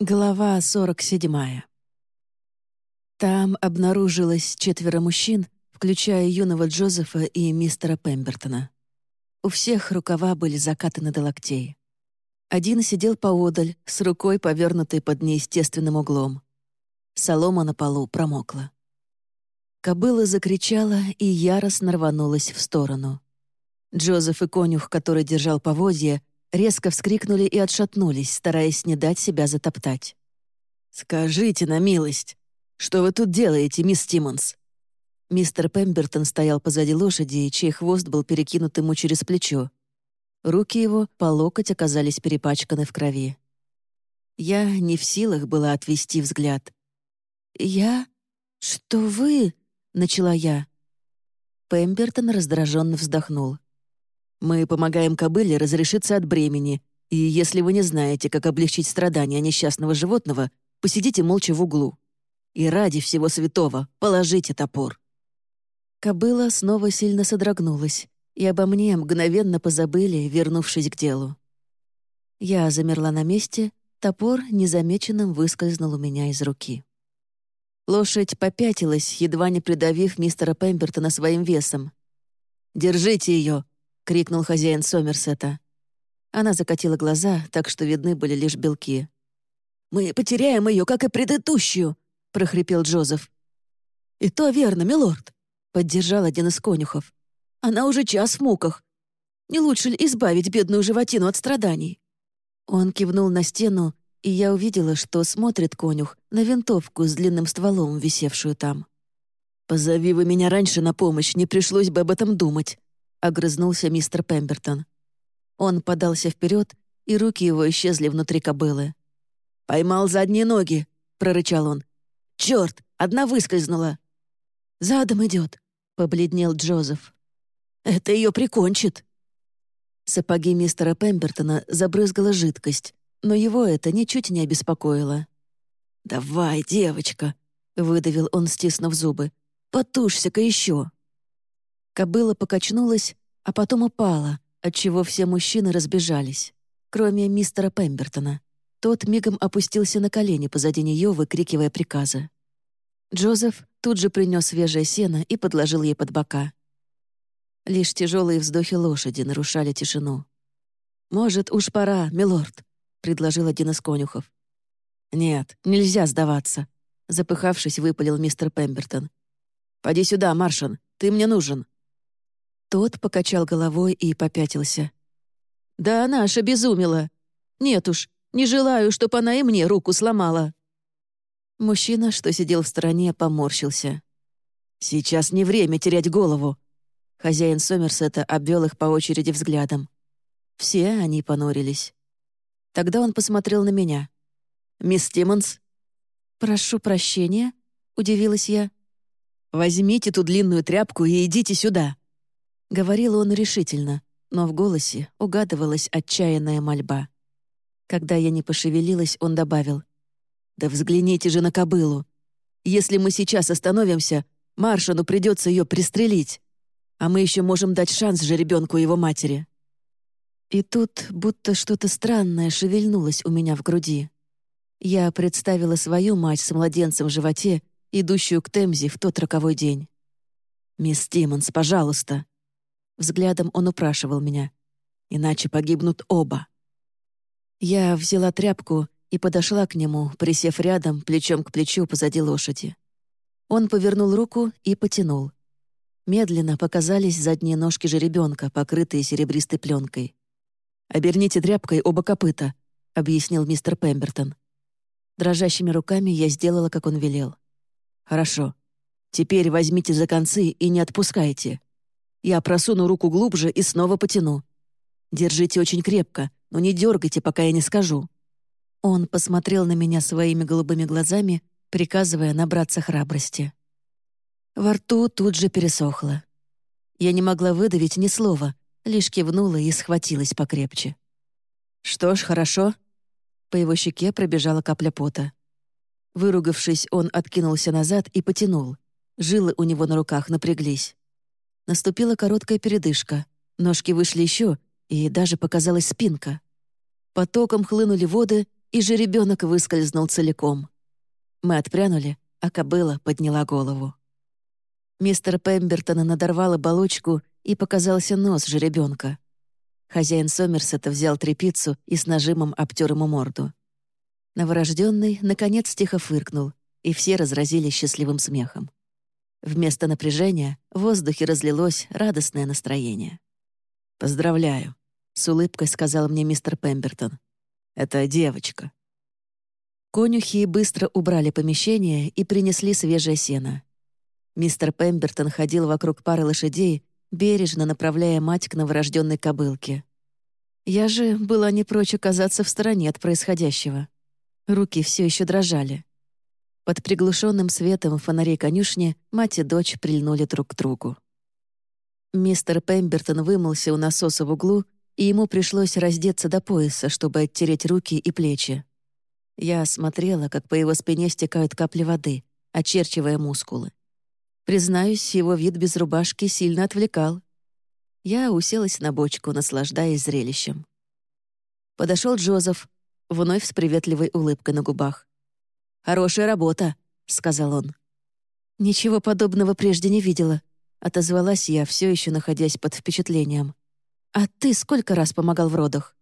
Глава 47. Там обнаружилось четверо мужчин, включая юного Джозефа и мистера Пембертона. У всех рукава были закатаны до локтей. Один сидел поодаль, с рукой повернутой под неестественным углом. Солома на полу промокла. Кобыла закричала и яростно рванулась в сторону. Джозеф и конюх, который держал поводья, резко вскрикнули и отшатнулись, стараясь не дать себя затоптать. «Скажите на милость, что вы тут делаете, мисс Тиммонс?» Мистер Пембертон стоял позади лошади, чей хвост был перекинут ему через плечо. Руки его по локоть оказались перепачканы в крови. Я не в силах была отвести взгляд. «Я? Что вы?» — начала я. Пембертон раздраженно вздохнул. Мы помогаем кобыле разрешиться от бремени, и если вы не знаете, как облегчить страдания несчастного животного, посидите молча в углу. И ради всего святого положите топор». Кобыла снова сильно содрогнулась, и обо мне мгновенно позабыли, вернувшись к делу. Я замерла на месте, топор незамеченным выскользнул у меня из руки. Лошадь попятилась, едва не придавив мистера Пембертона своим весом. «Держите ее!» Крикнул хозяин Сомерсета. Она закатила глаза, так что видны были лишь белки. «Мы потеряем ее, как и предыдущую!» — прохрипел Джозеф. «И то верно, милорд!» — поддержал один из конюхов. «Она уже час в муках. Не лучше ли избавить бедную животину от страданий?» Он кивнул на стену, и я увидела, что смотрит конюх на винтовку с длинным стволом, висевшую там. «Позови вы меня раньше на помощь, не пришлось бы об этом думать», — огрызнулся мистер Пембертон. Он подался вперед, и руки его исчезли внутри кобылы. «Поймал задние ноги!» — прорычал он. «Черт! Одна выскользнула!» «Задом идет!» — побледнел Джозеф. «Это ее прикончит!» Сапоги мистера Пембертона забрызгала жидкость, но его это ничуть не обеспокоило. «Давай, девочка!» — выдавил он, стиснув зубы. «Потушься-ка еще!» Кобыла покачнулась, а потом упала, отчего все мужчины разбежались, кроме мистера Пембертона. Тот мигом опустился на колени позади нее, выкрикивая приказы. Джозеф тут же принес свежее сено и подложил ей под бока. Лишь тяжелые вздохи лошади нарушали тишину. «Может, уж пора, милорд», — предложил один из конюхов. «Нет, нельзя сдаваться», — запыхавшись, выпалил мистер Пембертон. «Поди сюда, Маршан, ты мне нужен». Тот покачал головой и попятился. «Да она аж обезумела! Нет уж, не желаю, чтоб она и мне руку сломала!» Мужчина, что сидел в стороне, поморщился. «Сейчас не время терять голову!» Хозяин Сомерсета обвел их по очереди взглядом. Все они понурились. Тогда он посмотрел на меня. «Мисс Тиммонс?» «Прошу прощения», — удивилась я. «Возьмите ту длинную тряпку и идите сюда», Говорил он решительно, но в голосе угадывалась отчаянная мольба. Когда я не пошевелилась, он добавил. «Да взгляните же на кобылу! Если мы сейчас остановимся, Маршану придется ее пристрелить, а мы еще можем дать шанс же ребенку его матери». И тут будто что-то странное шевельнулось у меня в груди. Я представила свою мать с младенцем в животе, идущую к Темзе в тот роковой день. «Мисс Тиммонс, пожалуйста», Взглядом он упрашивал меня. «Иначе погибнут оба». Я взяла тряпку и подошла к нему, присев рядом, плечом к плечу позади лошади. Он повернул руку и потянул. Медленно показались задние ножки жеребенка, покрытые серебристой пленкой. «Оберните тряпкой оба копыта», — объяснил мистер Пембертон. Дрожащими руками я сделала, как он велел. «Хорошо. Теперь возьмите за концы и не отпускайте. Я просуну руку глубже и снова потяну. Держите очень крепко, но не дергайте, пока я не скажу». Он посмотрел на меня своими голубыми глазами, приказывая набраться храбрости. Во рту тут же пересохло. Я не могла выдавить ни слова, лишь кивнула и схватилась покрепче. «Что ж, хорошо». По его щеке пробежала капля пота. Выругавшись, он откинулся назад и потянул. Жилы у него на руках напряглись. Наступила короткая передышка. Ножки вышли еще, и даже показалась спинка. Потоком хлынули воды, и жеребенок выскользнул целиком. Мы отпрянули, а кобыла подняла голову. Мистер Пембертон надорвал оболочку, и показался нос жеребенка. Хозяин Сомерсета взял трепицу и с нажимом обтер ему морду. Новорожденный, наконец, тихо фыркнул, и все разразились счастливым смехом. Вместо напряжения в воздухе разлилось радостное настроение. «Поздравляю», — с улыбкой сказал мне мистер Пембертон. «Это девочка». Конюхи быстро убрали помещение и принесли свежее сено. Мистер Пембертон ходил вокруг пары лошадей, бережно направляя мать к новорожденной кобылке. Я же была не прочь оказаться в стороне от происходящего. Руки все еще дрожали. Под приглушенным светом фонарей конюшни мать и дочь прильнули друг к другу. Мистер Пембертон вымылся у насоса в углу, и ему пришлось раздеться до пояса, чтобы оттереть руки и плечи. Я смотрела, как по его спине стекают капли воды, очерчивая мускулы. Признаюсь, его вид без рубашки сильно отвлекал. Я уселась на бочку, наслаждаясь зрелищем. Подошел Джозеф, вновь с приветливой улыбкой на губах. «Хорошая работа», — сказал он. «Ничего подобного прежде не видела», — отозвалась я, все еще находясь под впечатлением. «А ты сколько раз помогал в родах?»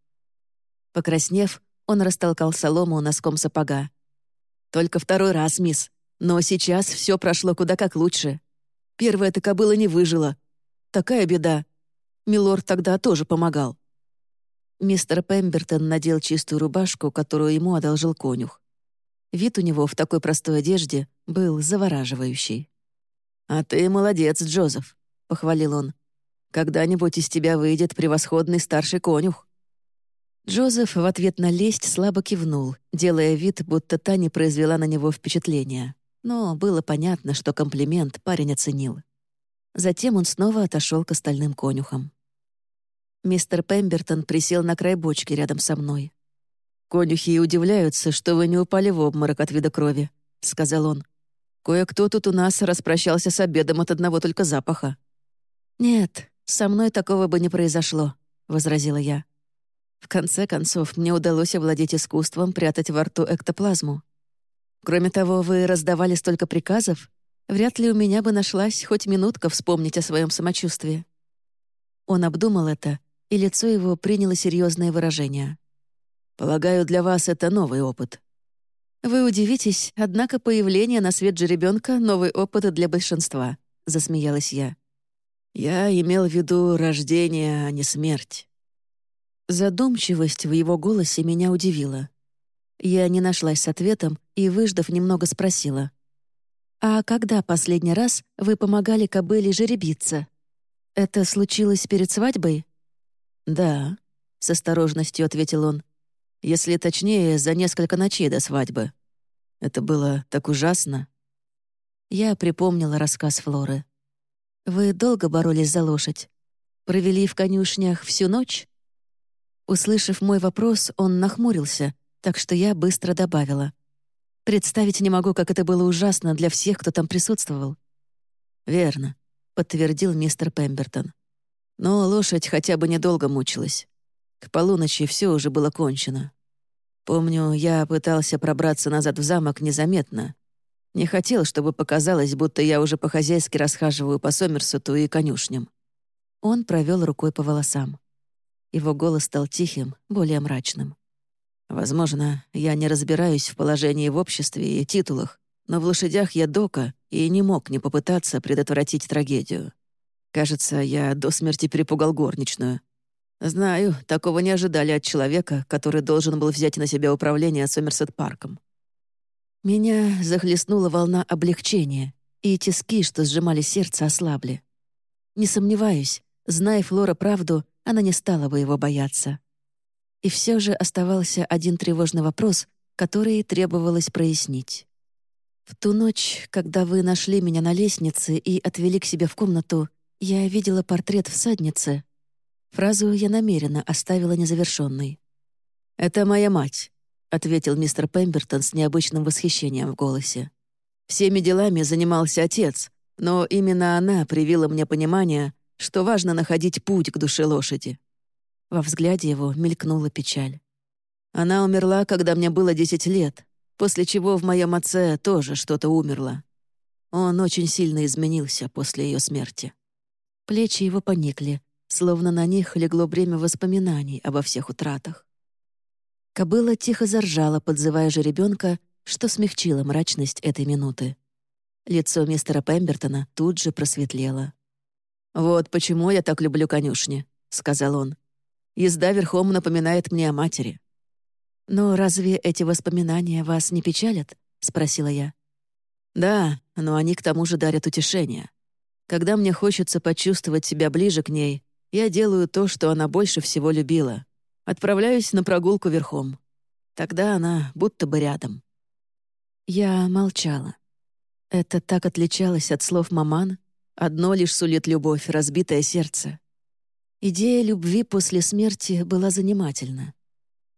Покраснев, он растолкал солому носком сапога. «Только второй раз, мисс. Но сейчас все прошло куда как лучше. Первая-то кобыла не выжила. Такая беда. Милорд тогда тоже помогал». Мистер Пембертон надел чистую рубашку, которую ему одолжил конюх. Вид у него в такой простой одежде был завораживающий. «А ты молодец, Джозеф», — похвалил он. «Когда-нибудь из тебя выйдет превосходный старший конюх». Джозеф в ответ на лесть слабо кивнул, делая вид, будто та не произвела на него впечатления. Но было понятно, что комплимент парень оценил. Затем он снова отошел к остальным конюхам. Мистер Пембертон присел на край бочки рядом со мной. «Конюхи удивляются, что вы не упали в обморок от вида крови», — сказал он. «Кое-кто тут у нас распрощался с обедом от одного только запаха». «Нет, со мной такого бы не произошло», — возразила я. В конце концов, мне удалось овладеть искусством прятать во рту эктоплазму. Кроме того, вы раздавали столько приказов, вряд ли у меня бы нашлась хоть минутка вспомнить о своем самочувствии. Он обдумал это, и лицо его приняло серьезное выражение. Полагаю, для вас это новый опыт. Вы удивитесь, однако появление на свет жеребенка — новый опыт для большинства, — засмеялась я. Я имел в виду рождение, а не смерть. Задумчивость в его голосе меня удивила. Я не нашлась с ответом и, выждав, немного спросила. «А когда последний раз вы помогали кобыле жеребиться? Это случилось перед свадьбой?» «Да», — с осторожностью ответил он. Если точнее, за несколько ночей до свадьбы. Это было так ужасно. Я припомнила рассказ Флоры. «Вы долго боролись за лошадь? Провели в конюшнях всю ночь?» Услышав мой вопрос, он нахмурился, так что я быстро добавила. «Представить не могу, как это было ужасно для всех, кто там присутствовал». «Верно», — подтвердил мистер Пембертон. «Но лошадь хотя бы недолго мучилась. К полуночи все уже было кончено. Помню, я пытался пробраться назад в замок незаметно. Не хотел, чтобы показалось, будто я уже по-хозяйски расхаживаю по Сомерсету и конюшням. Он провел рукой по волосам. Его голос стал тихим, более мрачным. Возможно, я не разбираюсь в положении в обществе и титулах, но в лошадях я дока и не мог не попытаться предотвратить трагедию. Кажется, я до смерти перепугал горничную, Знаю, такого не ожидали от человека, который должен был взять на себя управление Сомерсет-парком. Меня захлестнула волна облегчения, и тиски, что сжимали сердце, ослабли. Не сомневаюсь, зная Флора правду, она не стала бы его бояться. И все же оставался один тревожный вопрос, который требовалось прояснить. В ту ночь, когда вы нашли меня на лестнице и отвели к себе в комнату, я видела портрет всадницы, Фразу я намеренно оставила незавершенной. «Это моя мать», — ответил мистер Пембертон с необычным восхищением в голосе. «Всеми делами занимался отец, но именно она привила мне понимание, что важно находить путь к душе лошади». Во взгляде его мелькнула печаль. Она умерла, когда мне было 10 лет, после чего в моем отце тоже что-то умерло. Он очень сильно изменился после ее смерти. Плечи его поникли, словно на них легло бремя воспоминаний обо всех утратах. Кобыла тихо заржала, подзывая жеребенка, что смягчило мрачность этой минуты. Лицо мистера Пембертона тут же просветлело. «Вот почему я так люблю конюшни», — сказал он. «Езда верхом напоминает мне о матери». «Но разве эти воспоминания вас не печалят?» — спросила я. «Да, но они к тому же дарят утешение. Когда мне хочется почувствовать себя ближе к ней, я делаю то, что она больше всего любила. Отправляюсь на прогулку верхом. Тогда она будто бы рядом». Я молчала. Это так отличалось от слов маман. Одно лишь сулит любовь, разбитое сердце. Идея любви после смерти была занимательна.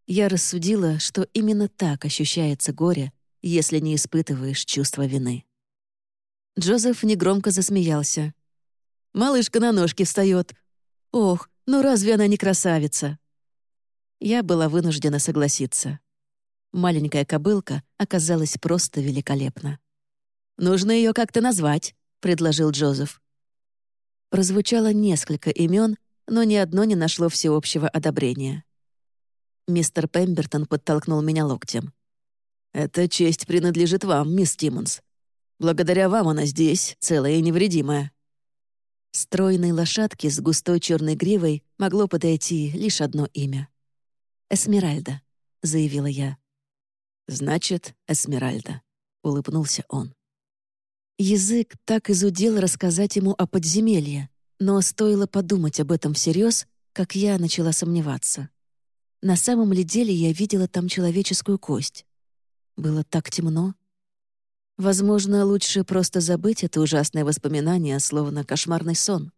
Я рассудила, что именно так ощущается горе, если не испытываешь чувство вины. Джозеф негромко засмеялся. «Малышка на ножки встает. Ох, ну разве она не красавица?» Я была вынуждена согласиться. Маленькая кобылка оказалась просто великолепна. «Нужно ее как-то назвать», — предложил Джозеф. Прозвучало несколько имен, но ни одно не нашло всеобщего одобрения. Мистер Пембертон подтолкнул меня локтем. «Эта честь принадлежит вам, мисс Тиммонс. Благодаря вам она здесь, целая и невредимая». Стройной лошадке с густой черной гривой могло подойти лишь одно имя. «Эсмеральда», — заявила я. «Значит, Эсмеральда», — улыбнулся он. Язык так изудел рассказать ему о подземелье, но стоило подумать об этом всерьез, как я начала сомневаться. На самом ли деле я видела там человеческую кость? Было так темно. Возможно, лучше просто забыть это ужасное воспоминание, словно кошмарный сон.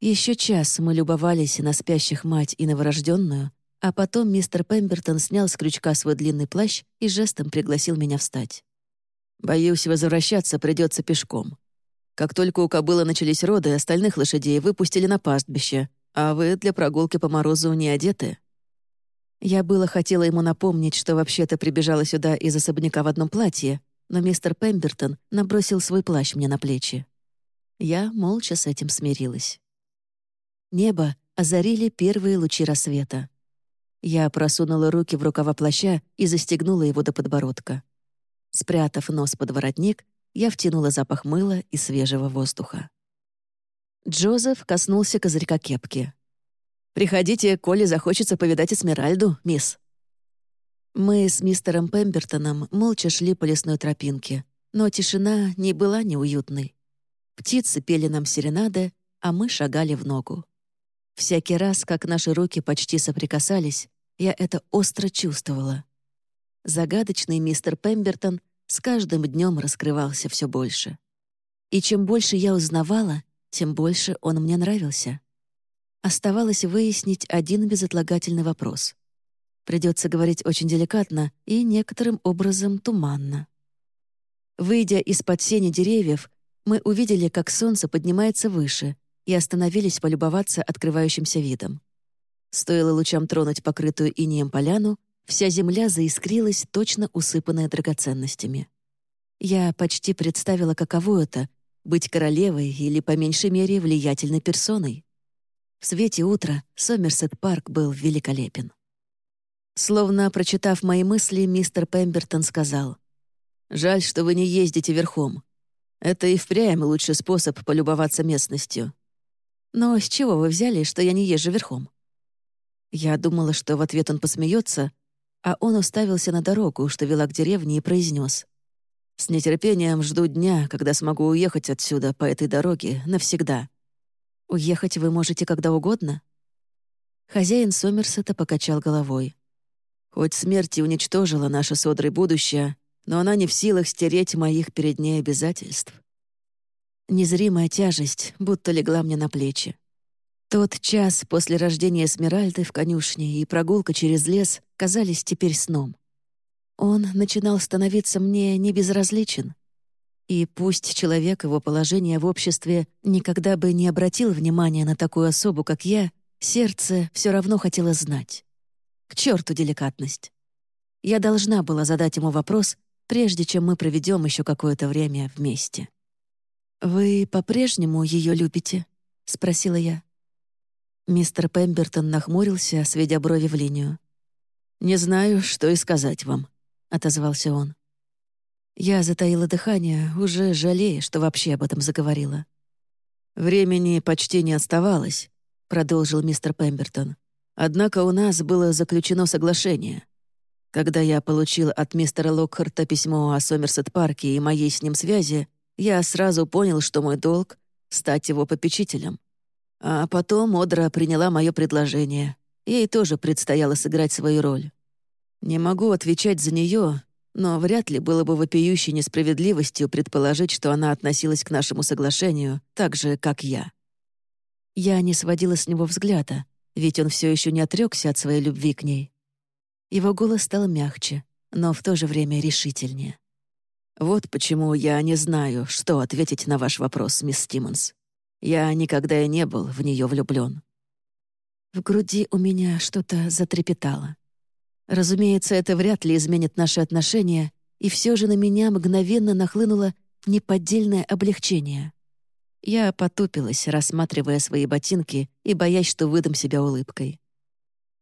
Еще час мы любовались на спящих мать и новорожденную, а потом мистер Пембертон снял с крючка свой длинный плащ и жестом пригласил меня встать. Боюсь, возвращаться придется пешком. Как только у кобылы начались роды, остальных лошадей выпустили на пастбище, а вы для прогулки по морозу не одеты. Я было хотела ему напомнить, что вообще-то прибежала сюда из особняка в одном платье, но мистер Пембертон набросил свой плащ мне на плечи. Я молча с этим смирилась. Небо озарили первые лучи рассвета. Я просунула руки в рукава плаща и застегнула его до подбородка. Спрятав нос под воротник, я втянула запах мыла и свежего воздуха. Джозеф коснулся козырька кепки. «Приходите, коли захочется повидать Эсмеральду, мисс». Мы с мистером Пембертоном молча шли по лесной тропинке, но тишина не была неуютной. Птицы пели нам серенады, а мы шагали в ногу. Всякий раз, как наши руки почти соприкасались, я это остро чувствовала. Загадочный мистер Пембертон с каждым днем раскрывался все больше. И чем больше я узнавала, тем больше он мне нравился. Оставалось выяснить один безотлагательный вопрос. Придется говорить очень деликатно и некоторым образом туманно. Выйдя из-под сени деревьев, мы увидели, как солнце поднимается выше, и остановились полюбоваться открывающимся видом. Стоило лучам тронуть покрытую инеем поляну, Вся земля заискрилась, точно усыпанная драгоценностями. Я почти представила, каково это — быть королевой или, по меньшей мере, влиятельной персоной. В свете утра Сомерсет-парк был великолепен. Словно прочитав мои мысли, мистер Пембертон сказал, «Жаль, что вы не ездите верхом. Это и впрямь лучший способ полюбоваться местностью. Но с чего вы взяли, что я не езжу верхом?» Я думала, что в ответ он посмеется, а он уставился на дорогу, что вела к деревне, и произнес: «С нетерпением жду дня, когда смогу уехать отсюда по этой дороге навсегда». «Уехать вы можете когда угодно?» Хозяин Сомерсета покачал головой. «Хоть смерть и уничтожила наше с будущее, но она не в силах стереть моих перед ней обязательств». Незримая тяжесть будто легла мне на плечи. Тот час после рождения Эсмеральды в конюшне и прогулка через лес казались теперь сном. Он начинал становиться мне небезразличен. И пусть человек его положение в обществе никогда бы не обратил внимания на такую особу, как я, сердце все равно хотело знать. К черту деликатность. Я должна была задать ему вопрос, прежде чем мы проведем еще какое-то время вместе. «Вы по-прежнему ее любите?» — спросила я. Мистер Пембертон нахмурился, сведя брови в линию. «Не знаю, что и сказать вам», — отозвался он. Я затаила дыхание, уже жалея, что вообще об этом заговорила. «Времени почти не оставалось», — продолжил мистер Пембертон. «Однако у нас было заключено соглашение. Когда я получил от мистера Локхарта письмо о Сомерсет-парке и моей с ним связи, я сразу понял, что мой долг — стать его попечителем. А потом Одра приняла мое предложение. Ей тоже предстояло сыграть свою роль. Не могу отвечать за нее, но вряд ли было бы вопиющей несправедливостью предположить, что она относилась к нашему соглашению так же, как я. Я не сводила с него взгляда, ведь он все еще не отрекся от своей любви к ней. Его голос стал мягче, но в то же время решительнее. «Вот почему я не знаю, что ответить на ваш вопрос, мисс Стиммонс. Я никогда и не был в нее влюблен. В груди у меня что-то затрепетало. Разумеется, это вряд ли изменит наши отношения, и все же на меня мгновенно нахлынуло неподдельное облегчение. Я потупилась, рассматривая свои ботинки и боясь, что выдам себя улыбкой.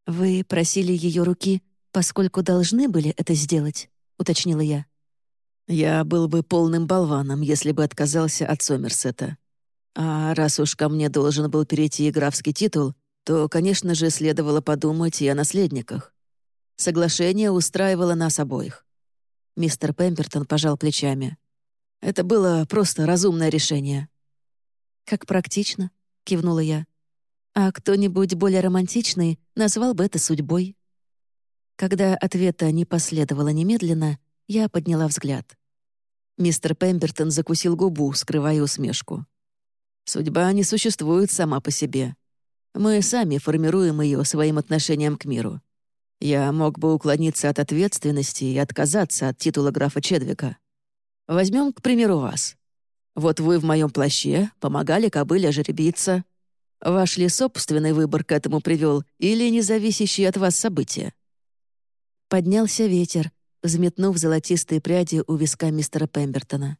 «Вы просили ее руки, поскольку должны были это сделать?» — уточнила я. «Я был бы полным болваном, если бы отказался от Сомерсета», а раз уж ко мне должен был перейти графский титул, то, конечно же, следовало подумать и о наследниках. Соглашение устраивало нас обоих. Мистер Пемпертон пожал плечами. Это было просто разумное решение. «Как практично», — кивнула я. «А кто-нибудь более романтичный назвал бы это судьбой». Когда ответа не последовало немедленно, я подняла взгляд. Мистер Пембертон закусил губу, скрывая усмешку. Судьба не существует сама по себе. Мы сами формируем ее своим отношением к миру. Я мог бы уклониться от ответственности и отказаться от титула графа Чедвика. Возьмем, к примеру, вас. Вот вы в моем плаще помогали кобыле жеребиться. Ваш ли собственный выбор к этому привел или независящий от вас события? Поднялся ветер, взметнув золотистые пряди у виска мистера Пембертона.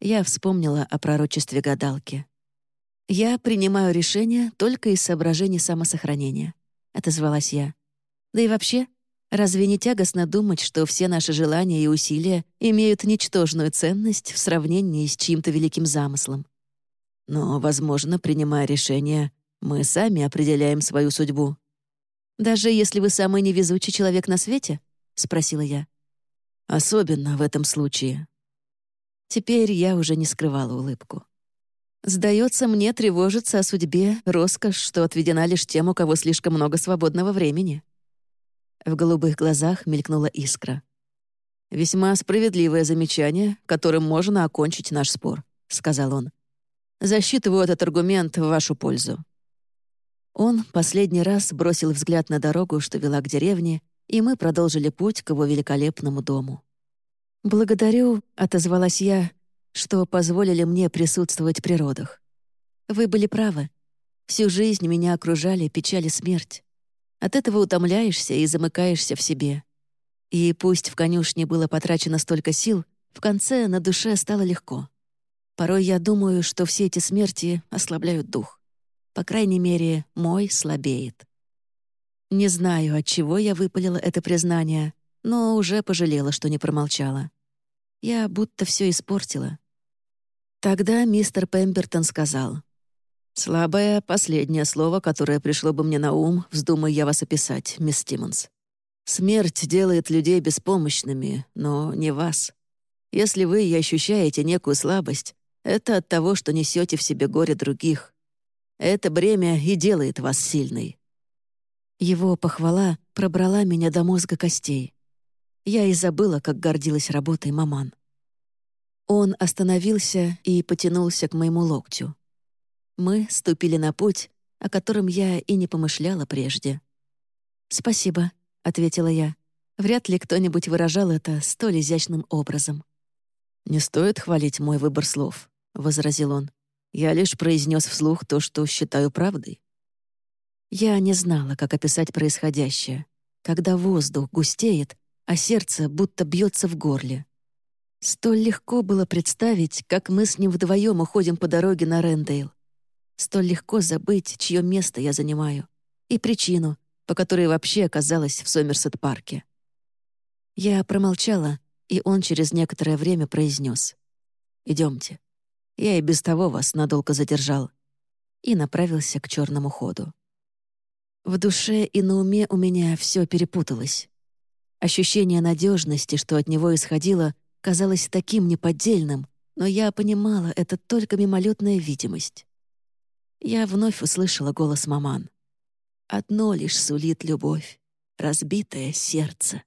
Я вспомнила о пророчестве гадалки. «Я принимаю решение только из соображений самосохранения», — отозвалась я. «Да и вообще, разве не тягостно думать, что все наши желания и усилия имеют ничтожную ценность в сравнении с чьим-то великим замыслом? Но, возможно, принимая решение, мы сами определяем свою судьбу». «Даже если вы самый невезучий человек на свете?» — спросила я. «Особенно в этом случае». Теперь я уже не скрывала улыбку. Сдается мне тревожиться о судьбе, роскошь, что отведена лишь тем, у кого слишком много свободного времени. В голубых глазах мелькнула искра. «Весьма справедливое замечание, которым можно окончить наш спор», — сказал он. «Засчитываю этот аргумент в вашу пользу». Он последний раз бросил взгляд на дорогу, что вела к деревне, и мы продолжили путь к его великолепному дому. «Благодарю», — отозвалась я, что позволили мне присутствовать при родах. Вы были правы. Всю жизнь меня окружали печаль и смерть. От этого утомляешься и замыкаешься в себе. И пусть в конюшне было потрачено столько сил, в конце на душе стало легко. Порой я думаю, что все эти смерти ослабляют дух. По крайней мере, мой слабеет. Не знаю, от чего я выпалила это признание, но уже пожалела, что не промолчала. Я будто все испортила. Тогда мистер Пембертон сказал. «Слабое последнее слово, которое пришло бы мне на ум, вздумаю я вас описать, мисс Тиммонс. Смерть делает людей беспомощными, но не вас. Если вы и ощущаете некую слабость, это от того, что несете в себе горе других. Это бремя и делает вас сильной». Его похвала пробрала меня до мозга костей. Я и забыла, как гордилась работой маман. Он остановился и потянулся к моему локтю. Мы ступили на путь, о котором я и не помышляла прежде. «Спасибо», — ответила я. Вряд ли кто-нибудь выражал это столь изящным образом. «Не стоит хвалить мой выбор слов», — возразил он. «Я лишь произнес вслух то, что считаю правдой». Я не знала, как описать происходящее, когда воздух густеет, а сердце будто бьется в горле. Столь легко было представить, как мы с ним вдвоем уходим по дороге на Рэндейл. Столь легко забыть, чье место я занимаю, и причину, по которой вообще оказалась в Сомерсет-парке. Я промолчала, и он через некоторое время произнес: «Идемте. Я и без того вас надолго задержал». И направился к черному ходу. В душе и на уме у меня все перепуталось. Ощущение надежности, что от него исходило, казалось таким неподдельным, но я понимала, это только мимолетная видимость. Я вновь услышала голос маман. «Одно лишь сулит любовь — разбитое сердце».